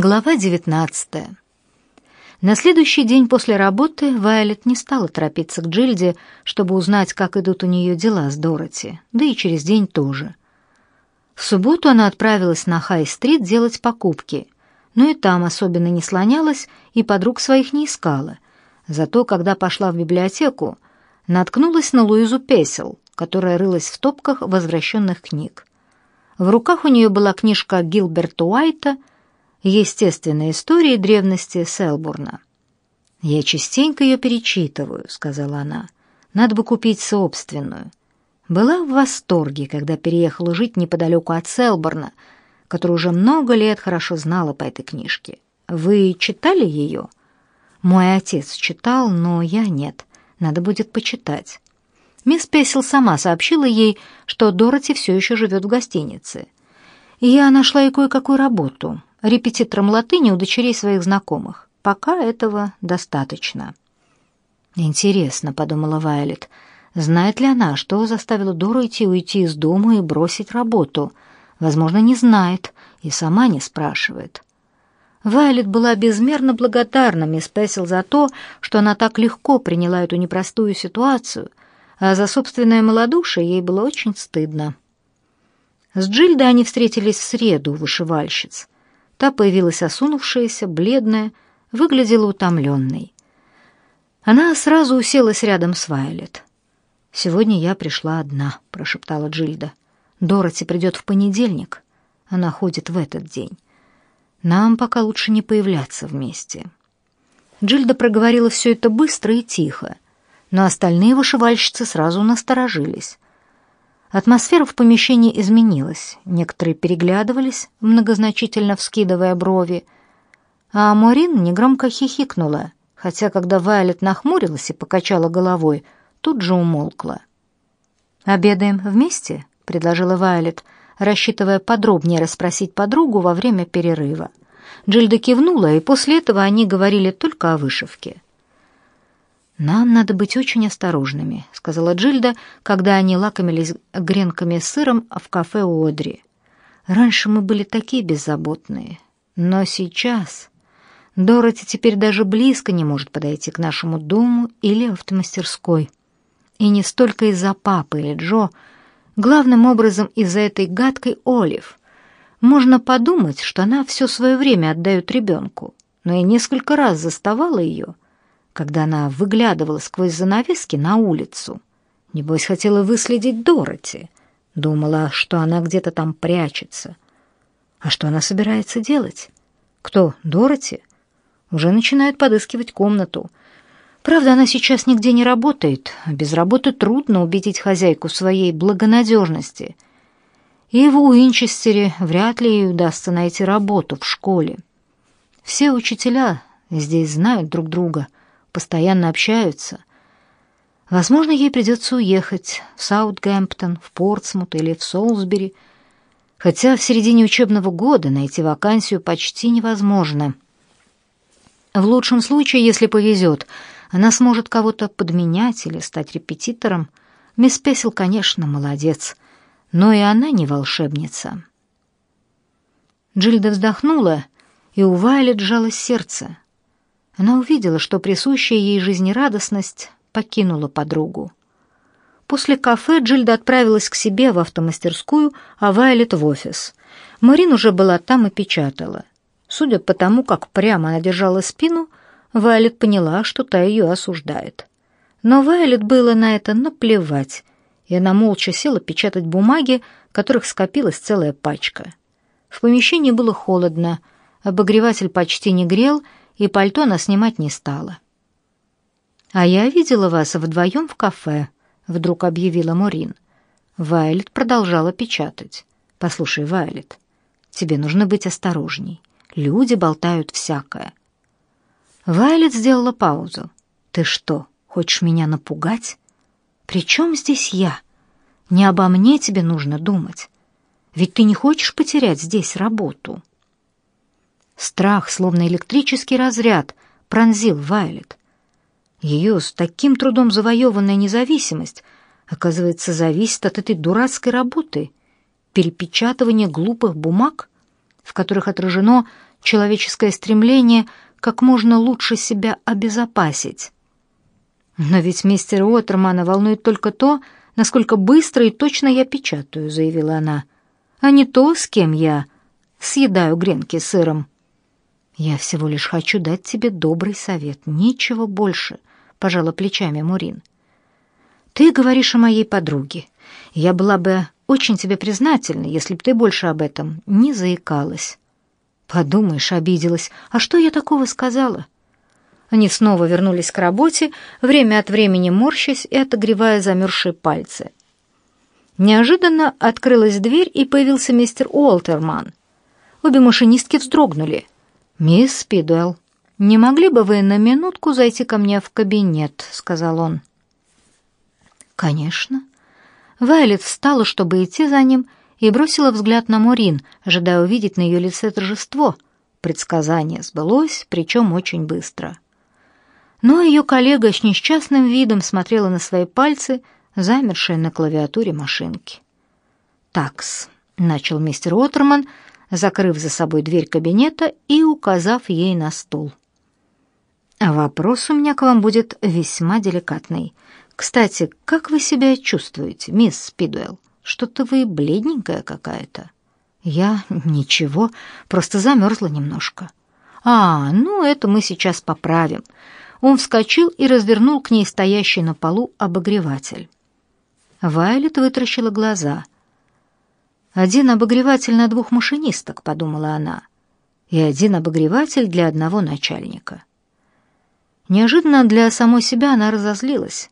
Глава 19. На следующий день после работы Вайолет не стала торопиться к Джильде, чтобы узнать, как идут у нее дела с Дороти, да и через день тоже. В субботу она отправилась на Хай-стрит делать покупки, но и там особенно не слонялась и подруг своих не искала. Зато, когда пошла в библиотеку, наткнулась на Луизу Песел, которая рылась в топках возвращенных книг. В руках у нее была книжка Гилберта Уайта — естественной истории древности Селбурна. «Я частенько ее перечитываю», — сказала она. «Надо бы купить собственную». Была в восторге, когда переехала жить неподалеку от Селборна, который уже много лет хорошо знала по этой книжке. «Вы читали ее?» «Мой отец читал, но я нет. Надо будет почитать». Мисс Песел сама сообщила ей, что Дороти все еще живет в гостинице. «Я нашла ей кое-какую работу репетитором латыни у дочерей своих знакомых. Пока этого достаточно. Интересно, подумала Вайлет, знает ли она, что заставило Дору идти уйти из дома и бросить работу? Возможно, не знает и сама не спрашивает. Вайлет была безмерно благодарна мисс Песел за то, что она так легко приняла эту непростую ситуацию, а за собственное малодушие ей было очень стыдно. С Джильдой они встретились в среду у вышивальщиц. Та появилась осунувшаяся, бледная, выглядела утомленной. Она сразу уселась рядом с Вайлет. «Сегодня я пришла одна», — прошептала Джильда. «Дороти придет в понедельник. Она ходит в этот день. Нам пока лучше не появляться вместе». Джильда проговорила все это быстро и тихо, но остальные вышивальщицы сразу насторожились. Атмосфера в помещении изменилась. Некоторые переглядывались, многозначительно вскидывая брови, а Морин негромко хихикнула, хотя когда Вайлет нахмурилась и покачала головой, тут же умолкла. «Обедаем вместе?» — предложила Вайлет, рассчитывая подробнее расспросить подругу во время перерыва. Джильда кивнула, и после этого они говорили только о вышивке. «Нам надо быть очень осторожными», — сказала Джильда, когда они лакомились гренками с сыром в кафе у Одри. «Раньше мы были такие беззаботные, но сейчас...» Дороти теперь даже близко не может подойти к нашему дому или автомастерской. И не столько из-за папы или Джо, главным образом из-за этой гадкой Олив. Можно подумать, что она все свое время отдает ребенку, но я несколько раз заставала ее — когда она выглядывала сквозь занавески на улицу. Небось, хотела выследить Дороти. Думала, что она где-то там прячется. А что она собирается делать? Кто, Дороти? Уже начинает подыскивать комнату. Правда, она сейчас нигде не работает. Без работы трудно убедить хозяйку своей благонадежности. И в Уинчестере вряд ли ей удастся найти работу в школе. Все учителя здесь знают друг друга — постоянно общаются. Возможно, ей придется уехать в Саутгемптон, в Портсмут или в Солсбери, хотя в середине учебного года найти вакансию почти невозможно. В лучшем случае, если повезет, она сможет кого-то подменять или стать репетитором. Мисс Песел, конечно, молодец, но и она не волшебница. Джильда вздохнула, и у Вайлет сжалось сердце. Она увидела, что присущая ей жизнерадостность покинула подругу. После кафе Джильда отправилась к себе в автомастерскую, а Вайлет в офис. Марин уже была там и печатала. Судя по тому, как прямо она держала спину, Вайлет поняла, что та ее осуждает. Но Вайлет было на это наплевать, и она молча села печатать бумаги, которых скопилась целая пачка. В помещении было холодно, обогреватель почти не грел, и пальто она снимать не стала. «А я видела вас вдвоем в кафе», — вдруг объявила Морин. Вайлет продолжала печатать. «Послушай, Вайлет, тебе нужно быть осторожней. Люди болтают всякое». Вайлет сделала паузу. «Ты что, хочешь меня напугать? При чем здесь я? Не обо мне тебе нужно думать. Ведь ты не хочешь потерять здесь работу». Страх, словно электрический разряд, пронзил Вайлет. Ее с таким трудом завоеванная независимость, оказывается, зависит от этой дурацкой работы, перепечатывания глупых бумаг, в которых отражено человеческое стремление как можно лучше себя обезопасить. «Но ведь мистера Уоттермана волнует только то, насколько быстро и точно я печатаю», — заявила она, «а не то, с кем я съедаю гренки сыром». «Я всего лишь хочу дать тебе добрый совет, ничего больше», — пожала плечами Мурин. «Ты говоришь о моей подруге. Я была бы очень тебе признательна, если бы ты больше об этом не заикалась». «Подумаешь, обиделась. А что я такого сказала?» Они снова вернулись к работе, время от времени морщась и отогревая замерзшие пальцы. Неожиданно открылась дверь, и появился мистер Уолтерман. Обе машинистки вздрогнули. «Мисс Спидуэлл, не могли бы вы на минутку зайти ко мне в кабинет?» — сказал он. «Конечно». Вайлет встала, чтобы идти за ним, и бросила взгляд на Морин, ожидая увидеть на ее лице торжество. Предсказание сбылось, причем очень быстро. Но ее коллега с несчастным видом смотрела на свои пальцы, замершие на клавиатуре машинки. «Такс», — начал мистер Уоттерман, закрыв за собой дверь кабинета и указав ей на стул. «Вопрос у меня к вам будет весьма деликатный. Кстати, как вы себя чувствуете, мисс Спидуэлл? Что-то вы бледненькая какая-то». «Я ничего, просто замерзла немножко». «А, ну это мы сейчас поправим. Он вскочил и развернул к ней стоящий на полу обогреватель. Вайлет вытаращила глаза. «Один обогреватель на двух машинисток», — подумала она, «и один обогреватель для одного начальника». Неожиданно для самой себя она разозлилась.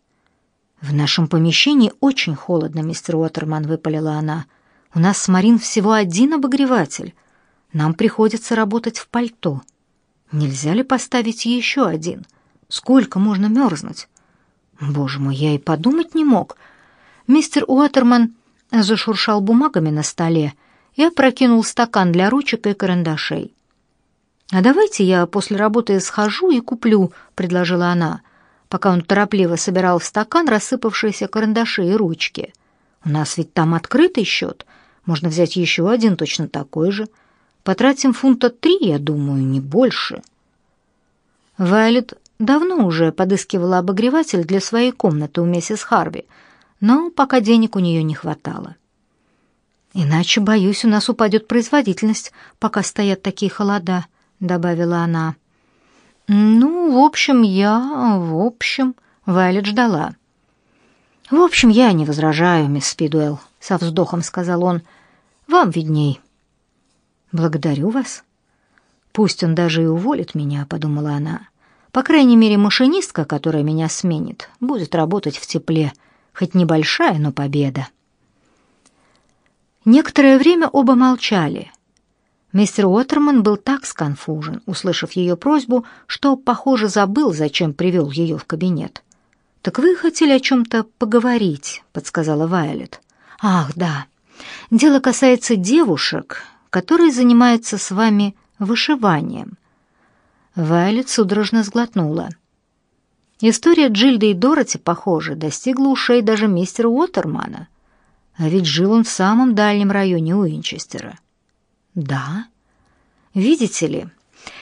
«В нашем помещении очень холодно, мистер Уоттерман», — выпалила она. «У нас с Марин всего один обогреватель. Нам приходится работать в пальто. Нельзя ли поставить еще один?» Сколько можно мерзнуть? Боже мой, я и подумать не мог. Мистер Уоттерман зашуршал бумагами на столе и опрокинул стакан для ручек и карандашей. «А давайте я после работы схожу и куплю», — предложила она, пока он торопливо собирал в стакан рассыпавшиеся карандаши и ручки. «У нас ведь там открытый счет. Можно взять еще один точно такой же. Потратим фунта три, я думаю, не больше». Вайлет давно уже подыскивала обогреватель для своей комнаты у миссис Харви, но пока денег у нее не хватало. «Иначе, боюсь, у нас упадет производительность, пока стоят такие холода», — добавила она. «Ну, в общем, я... в общем...» — Вайлет ждала. «В общем, я не возражаю, мисс Спидуэлл», — со вздохом сказал он. «Вам видней». «Благодарю вас». «Пусть он даже и уволит меня», — подумала она. По крайней мере, машинистка, которая меня сменит, будет работать в тепле, хоть небольшая, но победа. Некоторое время оба молчали. Мистер Уоттерман был так сконфужен, услышав ее просьбу, что, похоже, забыл, зачем привел ее в кабинет. «Так вы хотели о чем-то поговорить», — подсказала Вайолет. «Ах, да. Дело касается девушек, которые занимаются с вами вышиванием. Вайлет судорожно сглотнула. История Джильды и Дороти, похоже, достигла ушей даже мистера Уоттермана. А ведь жил он в самом дальнем районе Уинчестера. Да. Видите ли,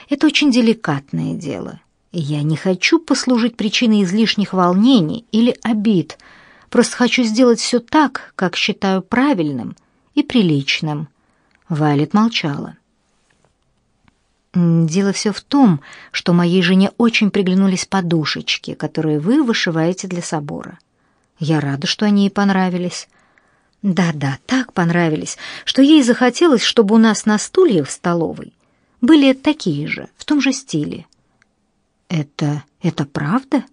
это очень деликатное дело. Я не хочу послужить причиной излишних волнений или обид. Просто хочу сделать все так, как считаю правильным и приличным. Вайлет молчала. Дело все в том, что моей жене очень приглянулись подушечки, которые вы вышиваете для собора. Я рада, что они ей понравились. Да-да, так понравились, что ей захотелось, чтобы у нас на стулья в столовой были такие же, в том же стиле. Это это правда?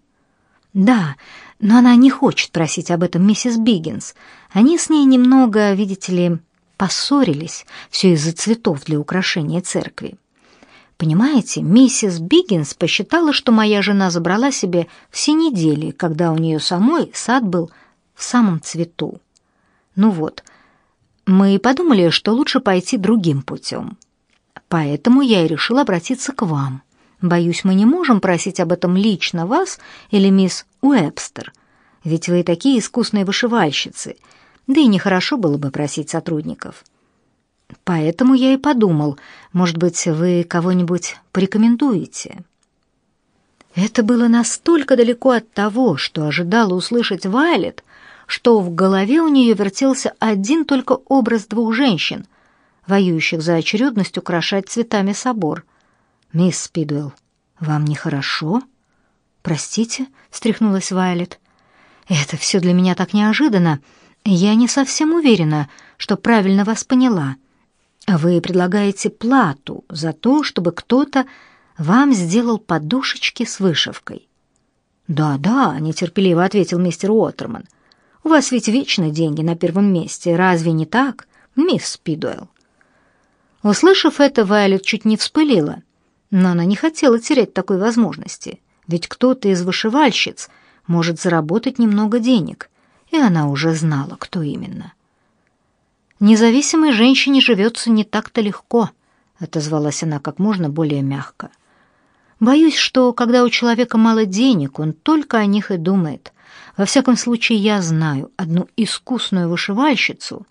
Да, но она не хочет просить об этом миссис Биггинс. Они с ней немного, видите ли, поссорились, все из-за цветов для украшения церкви. Понимаете, миссис Биггинс посчитала, что моя жена забрала себе все недели, когда у нее самой сад был в самом цвету. Ну вот, мы подумали, что лучше пойти другим путем. Поэтому я и решила обратиться к вам. Боюсь, мы не можем просить об этом лично вас или мисс Уэбстер, ведь вы такие искусные вышивальщицы, да и нехорошо было бы просить сотрудников. Поэтому я и подумал, может быть, вы кого-нибудь порекомендуете. Это было настолько далеко от того, что ожидала услышать Вайлет, что в голове у нее вертелся один только образ двух женщин, воюющих за очередность украшать цветами собор. «Мисс Спидуэлл, вам нехорошо?» «Простите», — встряхнулась Вайлет. «Это все для меня так неожиданно. Я не совсем уверена, что правильно вас поняла. Вы предлагаете плату за то, чтобы кто-то вам сделал подушечки с вышивкой». «Да-да», — нетерпеливо ответил мистер Уоттерман. «У вас ведь вечно деньги на первом месте, разве не так, мисс Спидуэлл?» Услышав это, Вайлет чуть не вспылила, но она не хотела терять такой возможности, ведь кто-то из вышивальщиц может заработать немного денег, и она уже знала, кто именно. «Независимой женщине живется не так-то легко», — отозвалась она как можно более мягко. Боюсь, что когда у человека мало денег, он только о них и думает. Во всяком случае, я знаю одну искусную вышивальщицу,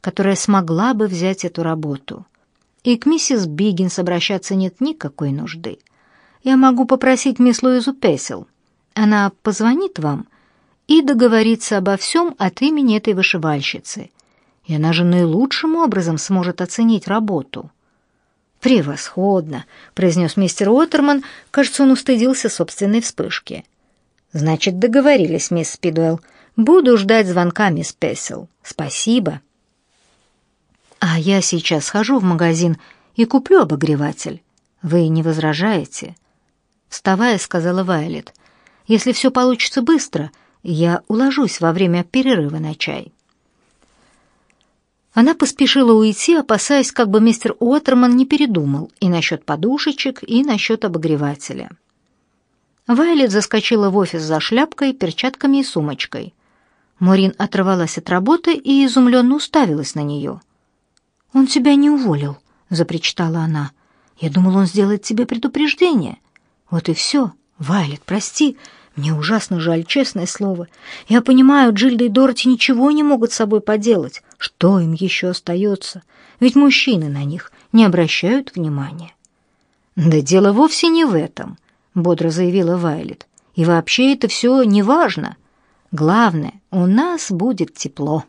которая смогла бы взять эту работу. И к миссис Биггинс обращаться нет никакой нужды. Я могу попросить мисс Луизу Песел. Она позвонит вам и договорится обо всем от имени этой вышивальщицы. И она же наилучшим образом сможет оценить работу. «Превосходно!» — произнес мистер Уоттерман. Кажется, он устыдился собственной вспышки. «Значит, договорились, мисс Спидуэлл. Буду ждать звонка, мисс Песел. Спасибо». «А я сейчас схожу в магазин и куплю обогреватель. Вы не возражаете?» Вставая, сказала Вайлет. «Если все получится быстро, я уложусь во время перерыва на чай». Она поспешила уйти, опасаясь, как бы мистер Уоттерман не передумал и насчет подушечек, и насчет обогревателя. Вайлет заскочила в офис за шляпкой, перчатками и сумочкой. Морин оторвалась от работы и изумленно уставилась на нее. «Он тебя не уволил», — запричитала она. «Я думал, он сделает тебе предупреждение. Вот и все. Вайлет, прости, мне ужасно жаль, честное слово. Я понимаю, Джильда и Дороти ничего не могут с собой поделать. Что им еще остается? Ведь мужчины на них не обращают внимания. Да дело вовсе не в этом, бодро заявила Вайлет. И вообще это все не важно. Главное, у нас будет тепло.